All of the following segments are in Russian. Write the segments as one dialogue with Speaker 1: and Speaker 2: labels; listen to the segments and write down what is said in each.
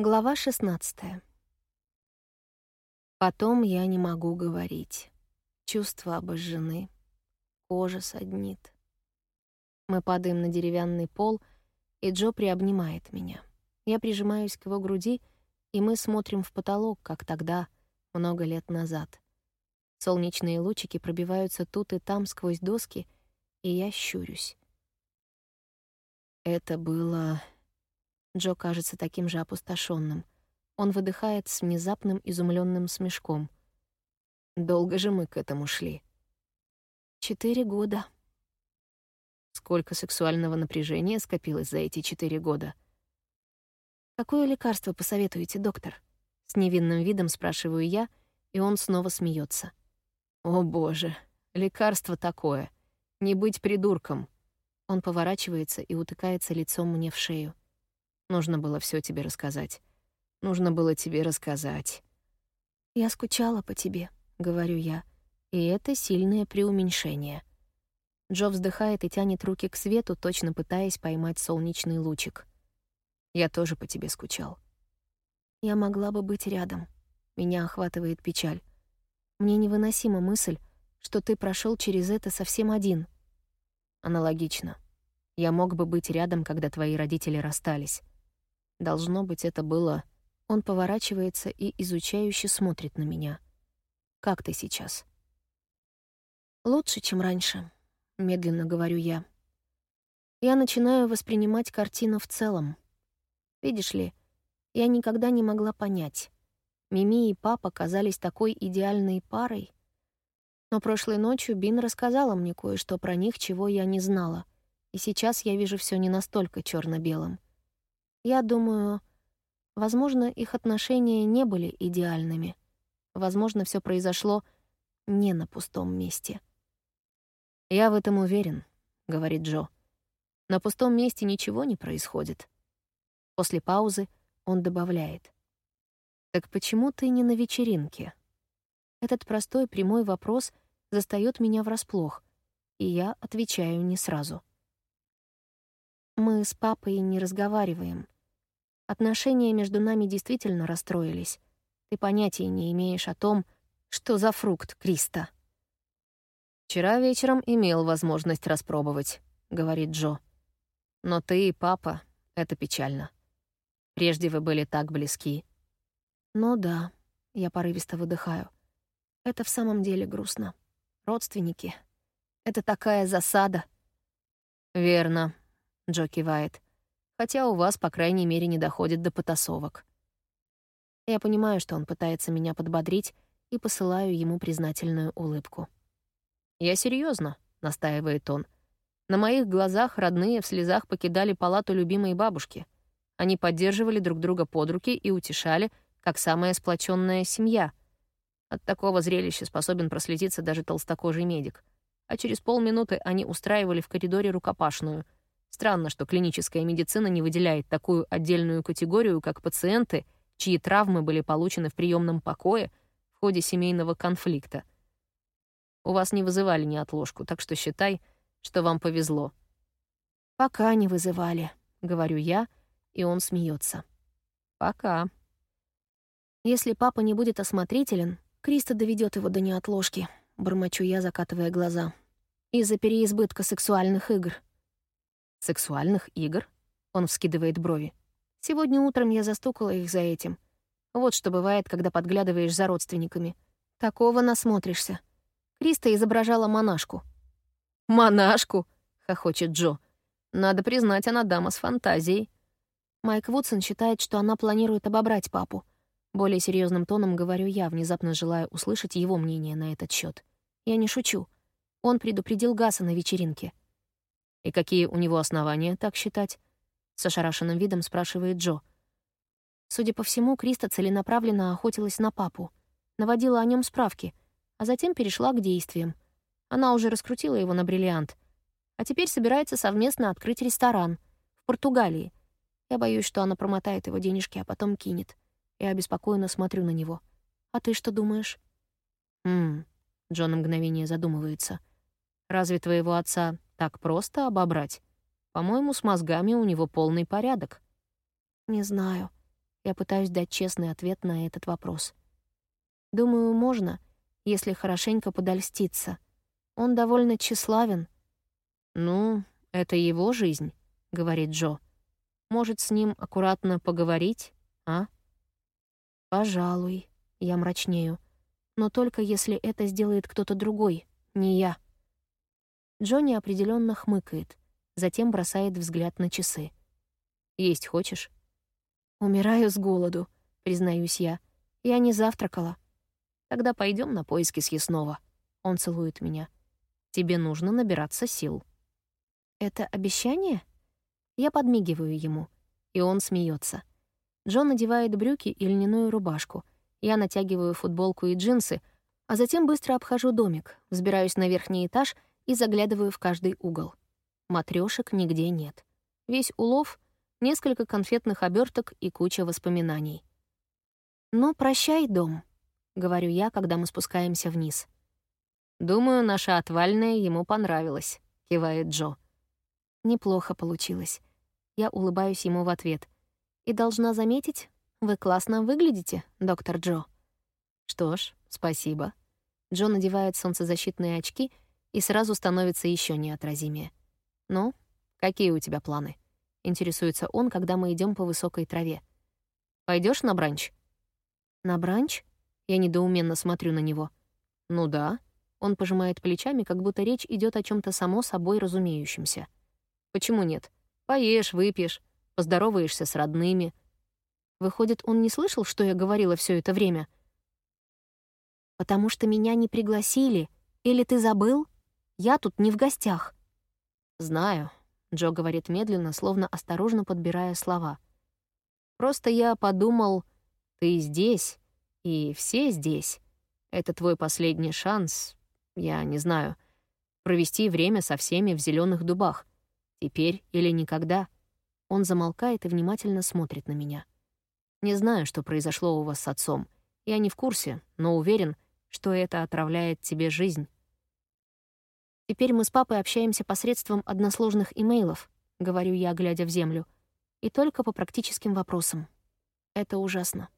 Speaker 1: Глава 16. Потом я не могу говорить. Чувства обожжены. Кожа саднит. Мы падаем на деревянный пол, и Джо приобнимает меня. Я прижимаюсь к его груди, и мы смотрим в потолок, как тогда, много лет назад. Солнечные лучики пробиваются тут и там сквозь доски, и я щурюсь. Это было Джо кажется таким же опустошенным. Он выдыхает с внезапным изумленным смешком. «Долго же мы к этому шли?» «Четыре года». Сколько сексуального напряжения скопилось за эти четыре года? «Какое лекарство посоветуете, доктор?» С невинным видом спрашиваю я, и он снова смеется. «О, боже, лекарство такое. Не быть придурком». Он поворачивается и утыкается лицом мне в шею. Нужно было все тебе рассказать. Нужно было тебе рассказать. «Я скучала по тебе», — говорю я, и это сильное преуменьшение. Джо вздыхает и тянет руки к свету, точно пытаясь поймать солнечный лучик. «Я тоже по тебе скучал». «Я могла бы быть рядом». Меня охватывает печаль. Мне невыносима мысль, что ты прошел через это совсем один. Аналогично. Я мог бы быть рядом, когда твои родители расстались. Должно быть, это было... Он поворачивается и изучающе смотрит на меня. «Как ты сейчас?» «Лучше, чем раньше», — медленно говорю я. Я начинаю воспринимать картину в целом. Видишь ли, я никогда не могла понять. Мими и папа казались такой идеальной парой. Но прошлой ночью Бин рассказала мне кое-что про них, чего я не знала. И сейчас я вижу все не настолько черно белым я думаю, возможно, их отношения не были идеальными. Возможно, все произошло не на пустом месте. «Я в этом уверен», — говорит Джо. «На пустом месте ничего не происходит». После паузы он добавляет. «Так почему ты не на вечеринке?» Этот простой прямой вопрос застаёт меня врасплох, и я отвечаю не сразу. Мы с папой не разговариваем. Отношения между нами действительно расстроились. Ты понятия не имеешь о том, что за фрукт Криста. «Вчера вечером имел возможность распробовать», — говорит Джо. «Но ты и папа — это печально. Прежде вы были так близки». «Ну да», — я порывисто выдыхаю. «Это в самом деле грустно. Родственники. Это такая засада». «Верно», — Джо кивает хотя у вас, по крайней мере, не доходит до потасовок. Я понимаю, что он пытается меня подбодрить, и посылаю ему признательную улыбку. «Я серьезно, настаивает он. «На моих глазах родные в слезах покидали палату любимой бабушки. Они поддерживали друг друга под руки и утешали, как самая сплоченная семья. От такого зрелища способен проследиться даже толстокожий медик. А через полминуты они устраивали в коридоре рукопашную — Странно, что клиническая медицина не выделяет такую отдельную категорию, как пациенты, чьи травмы были получены в приемном покое в ходе семейного конфликта. У вас не вызывали неотложку, так что считай, что вам повезло. «Пока не вызывали», — говорю я, и он смеется. «Пока». Если папа не будет осмотрителен, Криста доведет его до неотложки, бормочу я, закатывая глаза. Из-за переизбытка сексуальных игр — Сексуальных игр? Он вскидывает брови. Сегодня утром я застукала их за этим. Вот что бывает, когда подглядываешь за родственниками. Такого насмотришься. Криста изображала монашку. «Монашку?» — хохочет Джо. «Надо признать, она дама с фантазией». Майк Вудсон считает, что она планирует обобрать папу. Более серьезным тоном говорю я, внезапно желая услышать его мнение на этот счет. Я не шучу. Он предупредил Гаса на вечеринке. «И какие у него основания так считать?» С ошарашенным видом спрашивает Джо. Судя по всему, Криста целенаправленно охотилась на папу, наводила о нем справки, а затем перешла к действиям. Она уже раскрутила его на бриллиант, а теперь собирается совместно открыть ресторан в Португалии. Я боюсь, что она промотает его денежки, а потом кинет. Я обеспокоенно смотрю на него. «А ты что думаешь?» «Ммм...» — Джон мгновение задумывается. «Разве твоего отца так просто обобрать. По-моему, с мозгами у него полный порядок. Не знаю. Я пытаюсь дать честный ответ на этот вопрос. Думаю, можно, если хорошенько подольститься. Он довольно тщеславен. «Ну, это его жизнь», — говорит Джо. «Может, с ним аккуратно поговорить, а?» «Пожалуй», — я мрачнею. «Но только если это сделает кто-то другой, не я». Джонни определенно хмыкает, затем бросает взгляд на часы. «Есть хочешь?» «Умираю с голоду», — признаюсь я. «Я не завтракала». «Тогда пойдем на поиски съестного». Он целует меня. «Тебе нужно набираться сил». «Это обещание?» Я подмигиваю ему, и он смеется. Джон надевает брюки и льняную рубашку. Я натягиваю футболку и джинсы, а затем быстро обхожу домик, взбираюсь на верхний этаж и заглядываю в каждый угол. Матрёшек нигде нет. Весь улов — несколько конфетных оберток и куча воспоминаний. «Ну, прощай, дом», — говорю я, когда мы спускаемся вниз. «Думаю, наша отвальная ему понравилась», — кивает Джо. Неплохо получилось. Я улыбаюсь ему в ответ — и должна заметить, вы классно выглядите, доктор Джо. Что ж, спасибо. Джо надевает солнцезащитные очки и сразу становится еще неотразимее. Ну, какие у тебя планы? Интересуется он, когда мы идем по высокой траве. Пойдешь на бранч? На бранч? Я недоуменно смотрю на него. Ну да. Он пожимает плечами, как будто речь идет о чем то само собой разумеющемся. Почему нет? Поешь, выпьешь, поздороваешься с родными. Выходит, он не слышал, что я говорила все это время? «Потому что меня не пригласили. Или ты забыл? Я тут не в гостях». «Знаю», — Джо говорит медленно, словно осторожно подбирая слова. «Просто я подумал, ты здесь, и все здесь. Это твой последний шанс, я не знаю, провести время со всеми в зеленых дубах. Теперь или никогда». Он замолкает и внимательно смотрит на меня. «Не знаю, что произошло у вас с отцом. Я не в курсе, но уверен, что это отравляет тебе жизнь». «Теперь мы с папой общаемся посредством односложных имейлов», — говорю я, глядя в землю, «и только по практическим вопросам. Это ужасно».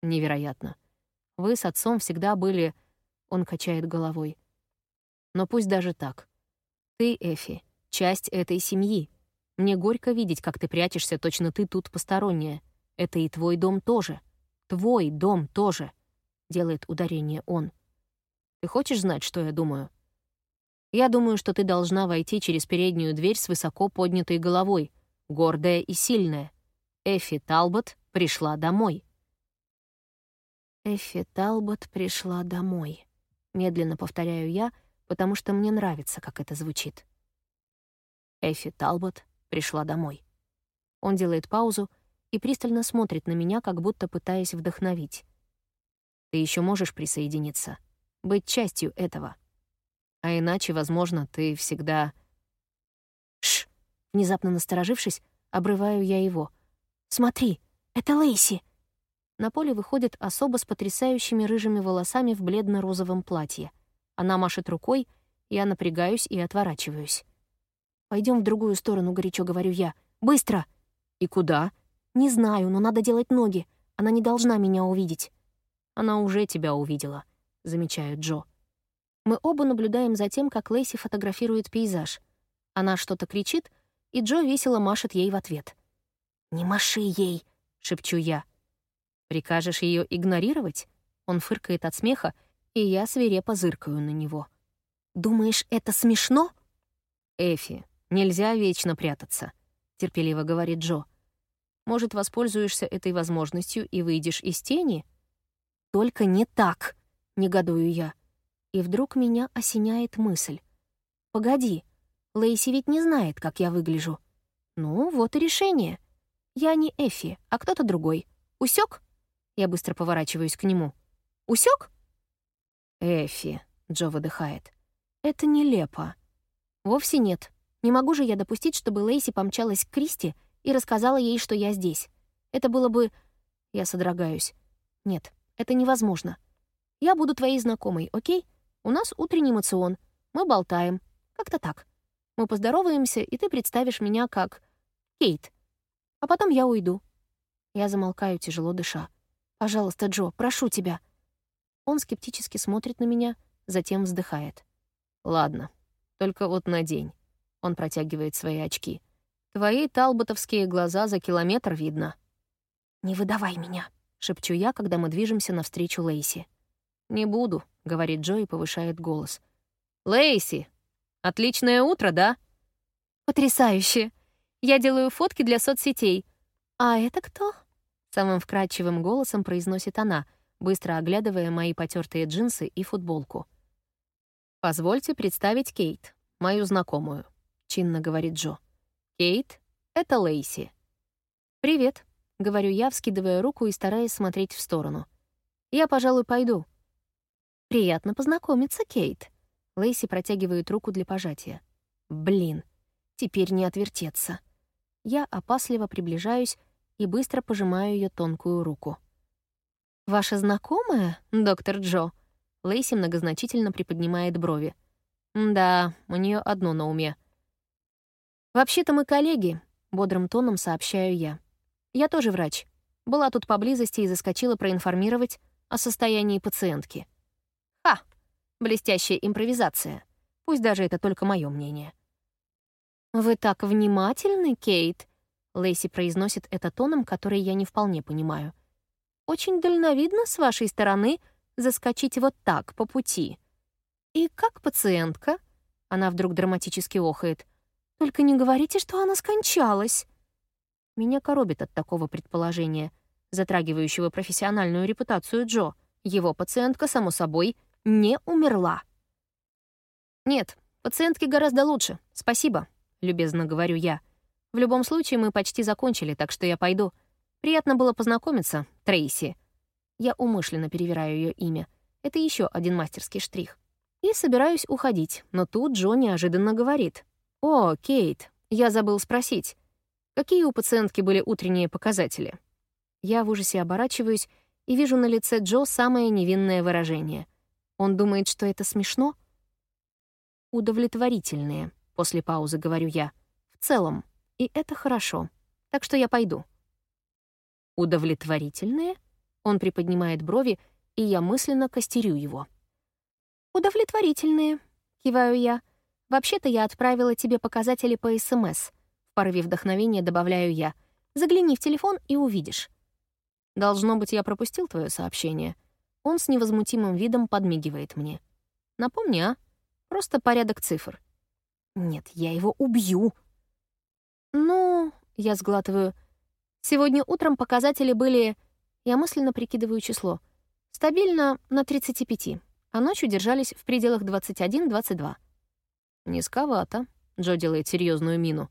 Speaker 1: «Невероятно. Вы с отцом всегда были...» — он качает головой. «Но пусть даже так. Ты, Эфи, часть этой семьи, мне горько видеть, как ты прячешься, точно ты тут посторонняя. Это и твой дом тоже. Твой дом тоже», — делает ударение он. «Ты хочешь знать, что я думаю?» «Я думаю, что ты должна войти через переднюю дверь с высоко поднятой головой, гордая и сильная. Эфи Талбот пришла домой». «Эфи Талбот пришла домой», — медленно повторяю я, потому что мне нравится, как это звучит. Эфи Талбот пришла домой. Он делает паузу и пристально смотрит на меня, как будто пытаясь вдохновить. Ты еще можешь присоединиться, быть частью этого. А иначе, возможно, ты всегда... Шш! Внезапно насторожившись, обрываю я его. «Смотри, это Лейси!» На поле выходит особо с потрясающими рыжими волосами в бледно-розовом платье. Она машет рукой, я напрягаюсь и отворачиваюсь. Пойдем в другую сторону, горячо говорю я. Быстро! И куда? Не знаю, но надо делать ноги. Она не должна меня увидеть. Она уже тебя увидела, замечает Джо. Мы оба наблюдаем за тем, как Лейси фотографирует пейзаж. Она что-то кричит, и Джо весело машет ей в ответ. «Не маши ей!» — шепчу я. «Прикажешь ее игнорировать?» Он фыркает от смеха, и я свирепо зыркаю на него. «Думаешь, это смешно?» «Эфи, Нельзя вечно прятаться», — терпеливо говорит Джо. «Может, воспользуешься этой возможностью и выйдешь из тени?» «Только не так», — негодую я. И вдруг меня осеняет мысль. «Погоди, Лейси ведь не знает, как я выгляжу. Ну, вот и решение. Я не Эфи, а кто-то другой. Усек? Я быстро поворачиваюсь к нему. Усек? Эфи, Джо выдыхает. Это нелепо. Вовсе нет. Не могу же я допустить, чтобы Лейси помчалась к Кристи и рассказала ей, что я здесь. Это было бы... Я содрогаюсь. Нет, это невозможно. Я буду твоей знакомой, окей? У нас утренний мацион. Мы болтаем. Как-то так. Мы поздороваемся, и ты представишь меня как... Кейт. А потом я уйду. Я замолкаю, тяжело дыша. «Пожалуйста, Джо, прошу тебя». Он скептически смотрит на меня, затем вздыхает. «Ладно, только вот на день». Он протягивает свои очки. «Твои талботовские глаза за километр видно». «Не выдавай меня», — шепчу я, когда мы движемся навстречу Лейси. «Не буду», — говорит Джо и повышает голос. «Лейси, отличное утро, да?» «Потрясающе! Я делаю фотки для соцсетей. А это кто?» Самым вкрадчивым голосом произносит она, быстро оглядывая мои потертые джинсы и футболку. «Позвольте представить Кейт, мою знакомую», — чинно говорит Джо. «Кейт — это Лейси». «Привет», — говорю я, вскидывая руку и стараясь смотреть в сторону. «Я, пожалуй, пойду». «Приятно познакомиться, Кейт». Лейси протягивает руку для пожатия. «Блин, теперь не отвертеться». Я опасливо приближаюсь и быстро пожимаю ее тонкую руку. «Ваша знакомая, доктор Джо?» Лейси многозначительно приподнимает брови. «Да, у нее одно на уме». «Вообще-то мы коллеги», — бодрым тоном сообщаю я. «Я тоже врач. Была тут поблизости и заскочила проинформировать о состоянии пациентки». «Ха! Блестящая импровизация. Пусть даже это только мое мнение». «Вы так внимательны, Кейт», Лейси произносит это тоном, который я не вполне понимаю. «Очень дальновидно с вашей стороны заскочить вот так, по пути. И как пациентка?» Она вдруг драматически охает. «Только не говорите, что она скончалась!» Меня коробит от такого предположения, затрагивающего профессиональную репутацию Джо. Его пациентка, само собой, не умерла. «Нет, пациентке гораздо лучше, спасибо», — любезно говорю я. В любом случае, мы почти закончили, так что я пойду. Приятно было познакомиться, Трейси. Я умышленно перевираю ее имя. Это еще один мастерский штрих. И собираюсь уходить, но тут Джо неожиданно говорит. «О, Кейт, я забыл спросить. Какие у пациентки были утренние показатели?» Я в ужасе оборачиваюсь и вижу на лице Джо самое невинное выражение. Он думает, что это смешно? «Удовлетворительные», — после паузы говорю я. «В целом». И это хорошо. Так что я пойду. Удовлетворительные? Он приподнимает брови, и я мысленно костерю его. Удовлетворительные, киваю я. Вообще-то я отправила тебе показатели по СМС. В порыве вдохновения добавляю я. Загляни в телефон и увидишь. Должно быть, я пропустил твое сообщение. Он с невозмутимым видом подмигивает мне. Напомни, а? Просто порядок цифр. Нет, я его убью, «Ну...» — я сглатываю. «Сегодня утром показатели были...» Я мысленно прикидываю число. Стабильно на 35, а ночью держались в пределах 21-22. «Низковато», — Джо делает серьезную мину.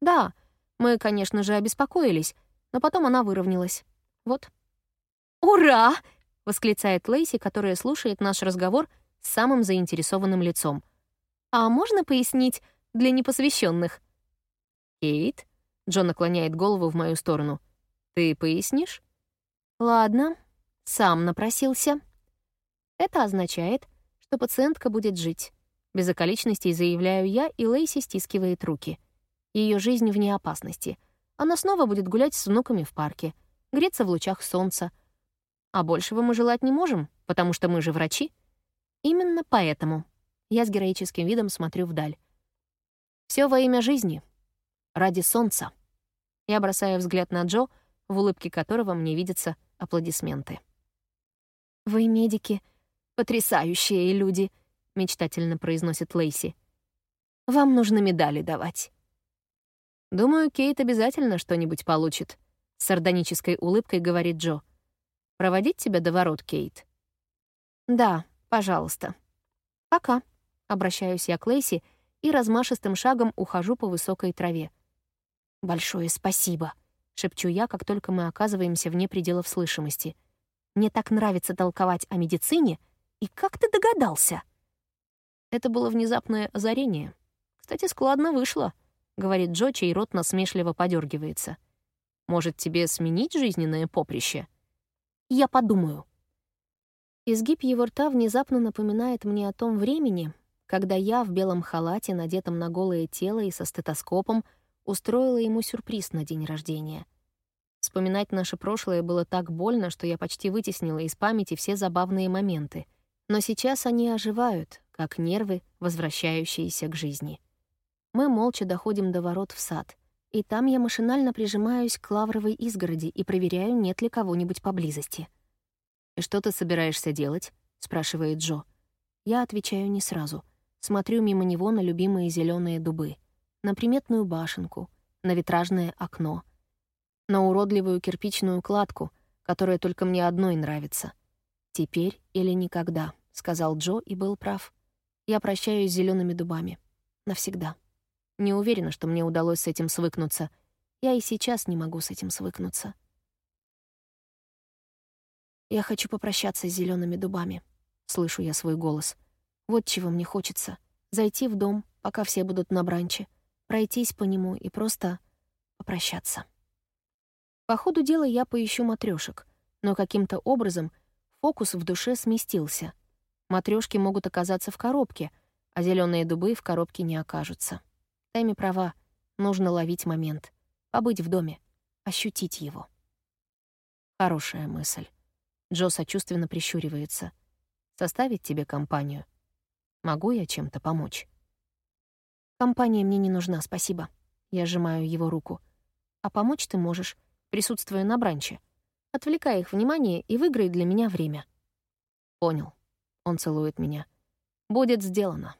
Speaker 1: «Да, мы, конечно же, обеспокоились, но потом она выровнялась. Вот». «Ура!» — восклицает Лейси, которая слушает наш разговор с самым заинтересованным лицом. «А можно пояснить для непосвященных? «Кейт?» — Джон наклоняет голову в мою сторону. «Ты пояснишь?» «Ладно, сам напросился». Это означает, что пациентка будет жить. Без околичностей заявляю я, и Лейси стискивает руки. Ее жизнь вне опасности. Она снова будет гулять с внуками в парке, греться в лучах солнца. А большего мы желать не можем, потому что мы же врачи. Именно поэтому я с героическим видом смотрю вдаль. Все во имя жизни, ради солнца. Я бросаю взгляд на Джо, в улыбке которого мне видятся аплодисменты. «Вы, медики, потрясающие люди», — мечтательно произносит Лейси. «Вам нужно медали давать». «Думаю, Кейт обязательно что-нибудь получит», — с сардонической улыбкой говорит Джо. «Проводить тебя до ворот, Кейт?» «Да, пожалуйста». «Пока», — обращаюсь я к Лейси и размашистым шагом ухожу по высокой траве. «Большое спасибо», — шепчу я, как только мы оказываемся вне пределов слышимости. «Мне так нравится толковать о медицине, и как ты догадался?» Это было внезапное озарение. «Кстати, складно вышло», — говорит Джо, чей рот насмешливо подергивается. «Может, тебе сменить жизненное поприще?» «Я подумаю». Изгиб его рта внезапно напоминает мне о том времени, когда я в белом халате, надетом на голое тело и со стетоскопом, устроила ему сюрприз на день рождения. Вспоминать наше прошлое было так больно, что я почти вытеснила из памяти все забавные моменты. Но сейчас они оживают, как нервы, возвращающиеся к жизни. Мы молча доходим до ворот в сад, и там я машинально прижимаюсь к лавровой изгороди и проверяю, нет ли кого-нибудь поблизости. «И что ты собираешься делать?» — спрашивает Джо. Я отвечаю не сразу. Смотрю мимо него на любимые зеленые дубы, на приметную башенку, на витражное окно, на уродливую кирпичную кладку, которая только мне одной нравится. «Теперь или никогда», — сказал Джо и был прав. Я прощаюсь с зелеными дубами. Навсегда. Не уверена, что мне удалось с этим свыкнуться. Я и сейчас не могу с этим свыкнуться. Я хочу попрощаться с зелеными дубами. Слышу я свой голос. Вот чего мне хочется. Зайти в дом, пока все будут на бранче, пройтись по нему и просто попрощаться. По ходу дела я поищу матрешек, но каким-то образом фокус в душе сместился. Матрешки могут оказаться в коробке, а зеленые дубы в коробке не окажутся. Тайми права, нужно ловить момент, побыть в доме, ощутить его. Хорошая мысль. Джо сочувственно прищуривается. Составить тебе компанию? Могу я чем-то помочь? Компания мне не нужна, спасибо. Я сжимаю его руку. А помочь ты можешь, присутствуя на бранче. Отвлекай их внимание и выиграй для меня время. Понял. Он целует меня. Будет сделано.